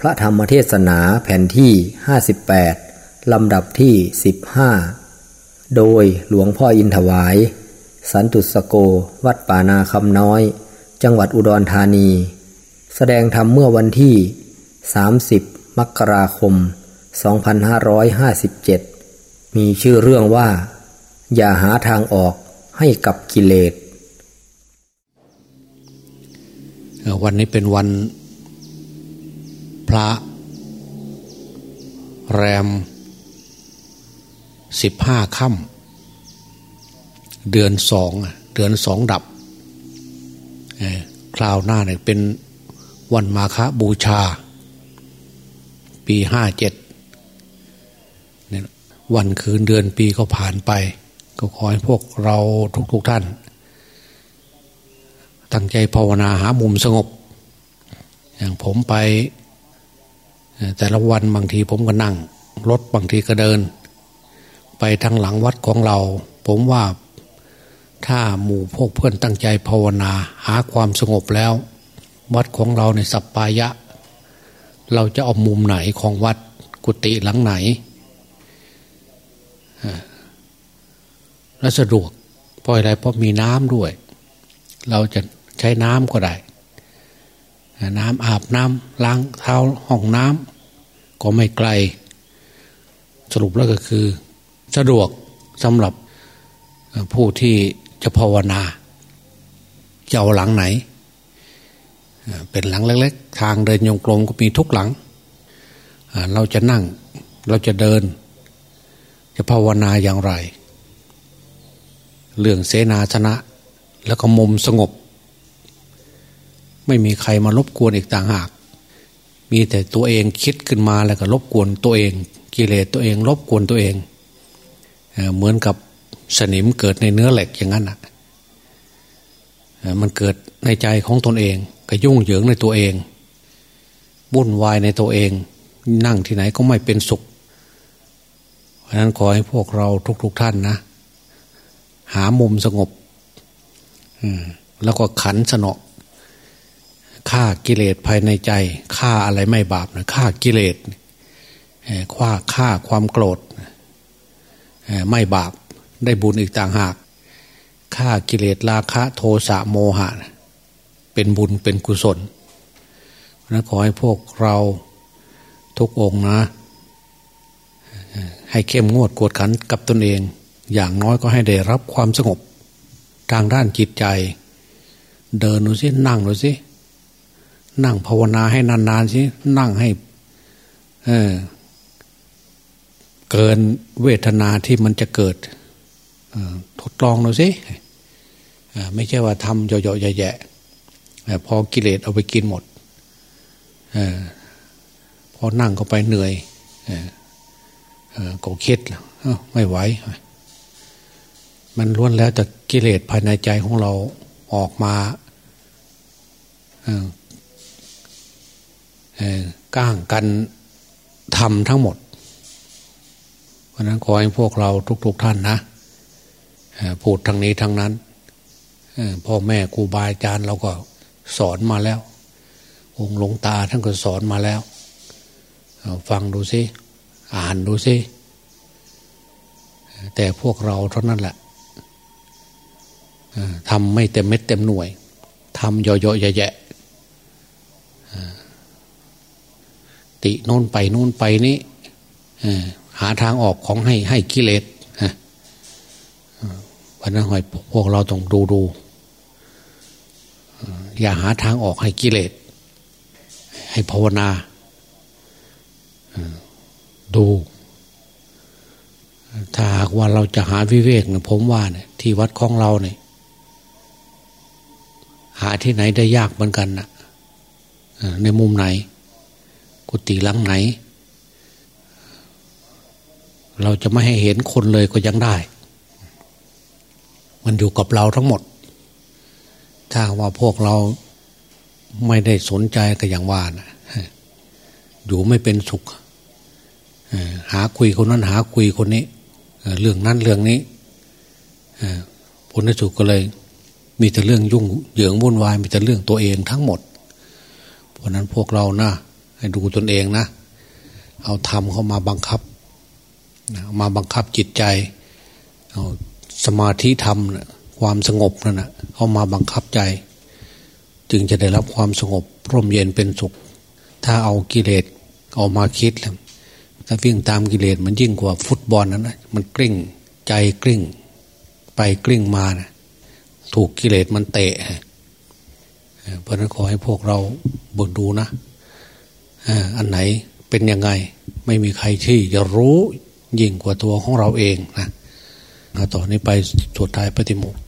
พระธรรมเทศนาแผ่นที่ 58 ลำดับที่ 15 โดยหลวงพ่ออินถวาย สันตุสโกวัดป่านาคำน้อย จังหวัดอุดรธานี แสดงธรรมเมื่อวันที่ 30 มกราคม 2557 มีชื่อเรื่องว่า อย่าหาทางออกให้กับกิเลสวันนี้เป็นวัน พระ แรมสิบห้าค่ำเดือนสองเดือนสองดับคราวหน้าเนี่ยเป็นวันมาฆบูชา ปีห้าเจ็ดเนี่ยวันคืนเดือนปีก็ผ่านไป ก็ขอให้พวกเราทุกๆทท่าน ตั้งใจภาวนาหามุมสงบ อย่างผมไป แต่ละวันบางทีผมก็นั่งรถบางทีก็เดิน ไปทางหลังวัดของเรา ผมว่าถ้าหมู่พวกเพื่อนตั้งใจภาวนาหาความสงบแล้ว วัดของเราในสัปปายะ เราจะเอามุมไหนของวัดกุฏิหลังไหนและสะดวกเพราะอะไรเพราะมีน้ำด้วย เราจะใช้น้ำก็ได้ น้ำอาบน้ำล้างเท้าห้องน้ำ ก็ไม่ไกล สรุปแล้วก็คือ สะดวกสำหรับผู้ที่จะภาวนาจะเอาหลังไหน เป็นหลังเล็กๆ ทางเดินยงกลมก็มีทุกหลัง เราจะนั่งเราจะเดิน จะภาวนาอย่างไร เรื่องเสนาชนะ แล้วก็มุมสงบ ไม่มีใครมารบกวนอีกต่างหาก มีแต่ตัวเองคิดขึ้นมาแล้วก็รบกวนตัวเอง กิเลสตัวเองรบกวนตัวเองเหมือนกับสนิมเกิดในเนื้อเหล็กอย่างนั้นอะมันเกิดในใจของตนเอง ก็ยุ่งเหยิงในตัวเองวุ่นวายในตัวเอง นั่งที่ไหนก็ไม่เป็นสุข เพราะนั้นขอให้พวกเราทุกๆทท่านนะ หามุมสงบแล้วก็ขันสนอ ฆ่ากิเลสภายในใจฆ่าอะไรไม่บาปนะฆ่ากิเลสฆ่าฆ่าความโกรธไม่บาปได้บุญอีกต่างหากฆ่ากิเลสราคะโทสะโมหะ เป็นบุญเป็นกุศลนะขอให้พวกเราทุกองนะ ให้เข้มงวดกวดขันกับตนเอง อย่างน้อยก็ให้ได้รับความสงบ ทางด้านจิตใจ เดินดูสินั่งดูสิ นั่งภาวนาให้นานๆสินั่งให้เเกินเวทนาที่มันจะเกิดทดลองดูสิไม่ใช่ว่าทำเยอะๆแย่ๆพอกิเลสเอาไปกินหมดอพอนั่งเข้าไปเหนื่อยก็คิดแล้วไม่ไหว มันล้วนแล้วแต่กิเลสภายในใจของเราออกมา ก้างกันทำทั้งหมด เพราะนั้นขอให้พวกเราทุก ๆท่านนะพูดทางนี้ทางนั้นพ่อแม่ครูบาอาจารย์เราก็สอนมาแล้ว องค์หลวงตาท่านก็สอนมาแล้ว ฟังดูสิอ่านดูสิแต่พวกเราเท่านั้นแหละทำไม่เต็มเม็ดเต็มหน่วยทำเยอะๆแยะๆ ติโน่นไปโน่นไปนี้หาทางออกของให้ให้กิเลสวันนั้นหอยพวกเราต้องดูดูอย่าหาทางออกให้กิเลส ให้ภาวนาดู ถ้าหากว่าเราจะหาวิเวกนี่ยผมว่าเนี่ยที่วัดของเราเนี่ยหาที่ไหนได้ยากเหมือนกันนะในมุมไหน กุฏิหลังไหน เราจะไม่ให้เห็นคนเลยก็ยังได้ มันอยู่กับเราทั้งหมด ถ้าว่าพวกเราไม่ได้สนใจก็อย่างว่านะอยู่ไม่เป็นสุขหาคุยคนนั้นหาคุยคนนี้เรื่องนั้นเรื่องนี้ผลที่สุดก็เลย มีแต่เรื่องยุ่งเหยิงวุ่นวายมีแต่เรื่องตัวเองทั้งหมด เพราะนั้นพวกเรานะให้ ดูตนเองนะ เอาธรรมเข้ามาบังคับมาบังคับจิตใจ เอาสมาธิธรรมนะความสงบนั่นนะเข้ามาบังคับใจ จึงจะได้รับความสงบร่มเย็นเป็นสุข ถ้าเอากิเลสเอามาคิดแล้วถ้าวิ่งตามกิเลสมันยิ่งกว่าฟุตบอลนั้นนะมันกลิ้งใจกลิ้ง ไปกลิ้งมานะถูกกิเลสมันเตะเพราะนั้นขอให้พวกเราบ่นดูนะ อันไหนเป็นยังไง ไม่มีใครที่จะรู้ยิ่งกว่าตัวของเราเองนะต่อนนี้ไปสุดท้ายปฏิโมกข์